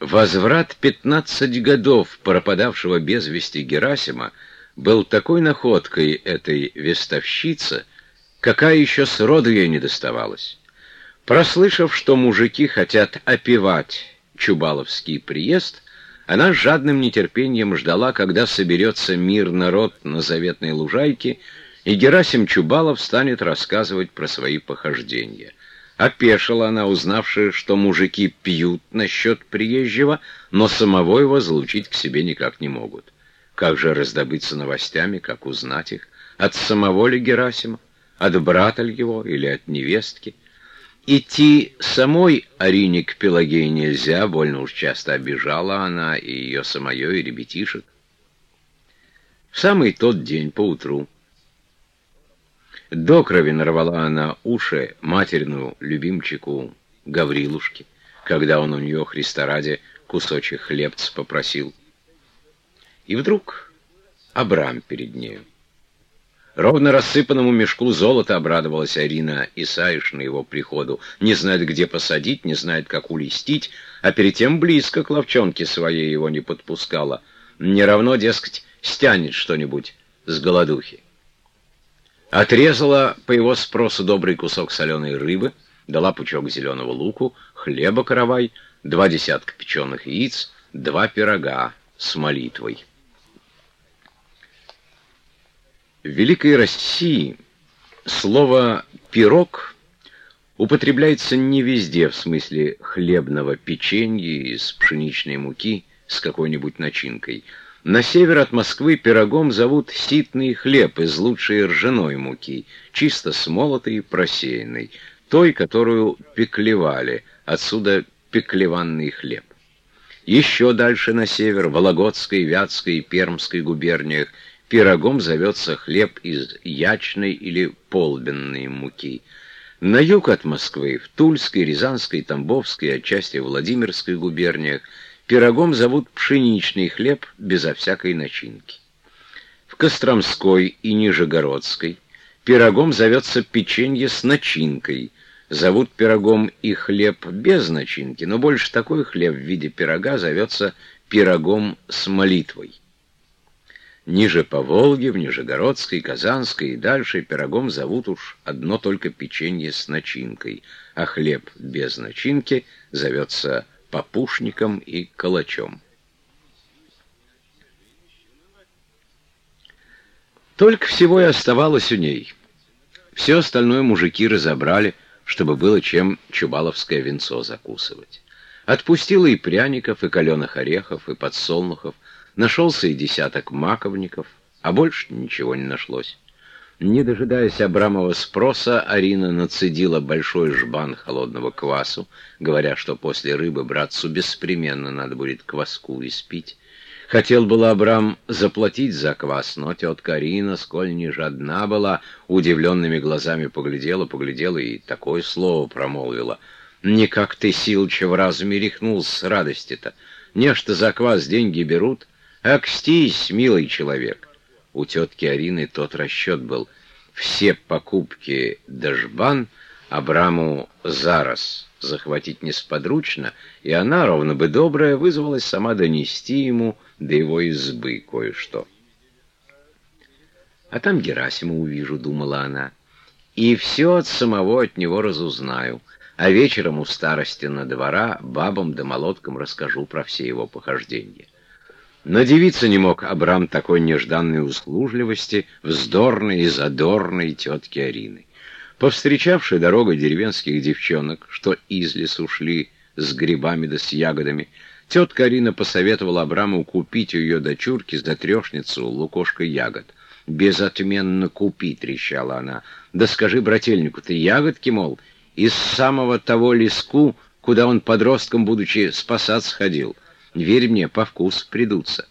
Возврат пятнадцать годов пропадавшего без вести Герасима был такой находкой этой вестовщицы, какая еще сроду ей не доставалась. Прослышав, что мужики хотят опевать Чубаловский приезд, она с жадным нетерпением ждала, когда соберется мир народ на заветной лужайке, и Герасим Чубалов станет рассказывать про свои похождения. Опешила она, узнавши, что мужики пьют насчет приезжего, но самого его залучить к себе никак не могут. Как же раздобыться новостями, как узнать их? От самого ли Герасима? От брата ли его или от невестки? Идти самой Арине к Пелагее нельзя, больно уж часто обижала она и ее самое, и ребятишек. В самый тот день поутру до крови нарвала она уши материну любимчику Гаврилушке, когда он у нее, Христа ради, кусочек хлебца попросил. И вдруг Абрам перед нею. Ровно рассыпанному мешку золота обрадовалась Арина Исаишна его приходу. Не знает, где посадить, не знает, как улестить, а перед тем близко к ловчонке своей его не подпускала. Не равно, дескать, стянет что-нибудь с голодухи. Отрезала по его спросу добрый кусок соленой рыбы, дала пучок зеленого луку, хлеба каравай, два десятка печеных яиц, два пирога с молитвой. В Великой России слово «пирог» употребляется не везде в смысле хлебного печенья из пшеничной муки с какой-нибудь начинкой. На север от Москвы пирогом зовут ситный хлеб из лучшей ржаной муки, чисто смолотой и просеянной, той, которую пеклевали, отсюда пеклеванный хлеб. Еще дальше на север, в Вологодской, Вятской и Пермской губерниях, Пирогом зовется хлеб из ячной или полбенной муки. На юг от Москвы, в Тульской, Рязанской, Тамбовской, отчасти Владимирской губерниях, пирогом зовут пшеничный хлеб безо всякой начинки. В Костромской и Нижегородской пирогом зовется печенье с начинкой. Зовут пирогом и хлеб без начинки, но больше такой хлеб в виде пирога зовется пирогом с молитвой. Ниже по Волге, в Нижегородской, Казанской и дальше пирогом зовут уж одно только печенье с начинкой, а хлеб без начинки зовется попушником и калачом. Только всего и оставалось у ней. Все остальное мужики разобрали, чтобы было чем чубаловское венцо закусывать. Отпустила и пряников, и каленых орехов, и подсолнухов, Нашелся и десяток маковников, а больше ничего не нашлось. Не дожидаясь Абрамова спроса, Арина нацедила большой жбан холодного квасу, говоря, что после рыбы братцу беспременно надо будет кваску испить. Хотел было Абрам заплатить за квас, но тетка Арина, сколь не жадна была, удивленными глазами поглядела, поглядела и такое слово промолвила. «Никак ты, Силча, в разуме рехнул с радости-то. Нечто за квас деньги берут, «Акстись, милый человек!» У тетки Арины тот расчет был. Все покупки Дашбан Абраму зараз захватить несподручно, и она, ровно бы добрая, вызвалась сама донести ему до его избы кое-что. «А там Герасима увижу», — думала она, — «и все от самого от него разузнаю, а вечером у старости на двора бабам да молоткам расскажу про все его похождения». Надевиться не мог Абрам такой нежданной услужливости, вздорной и задорной тетки Арины. Повстречавшей дорогой деревенских девчонок, что из лесу ушли с грибами да с ягодами, тетка Арина посоветовала Абраму купить у ее дочурки за трешницу лукошкой ягод. «Безотменно купи!» — трещала она. «Да скажи брательнику, ты ягодки, мол, из самого того леску, куда он подростком, будучи, спасаться ходил». Верь мне, по вкусу придутся.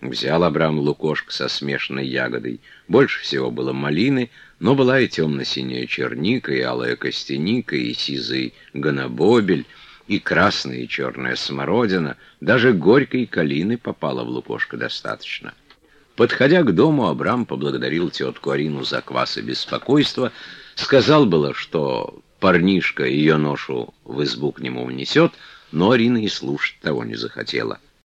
Взял Абрам лукошко со смешанной ягодой. Больше всего было малины, но была и темно-синяя черника, и алая костяника, и сизый гонобобель, и красная и черная смородина. Даже горькой калины попало в лукошко достаточно. Подходя к дому, Абрам поблагодарил тетку Арину за квас и беспокойство, сказал было, что парнишка ее ношу в избу к нему внесет, но Арина и слушать того не захотела.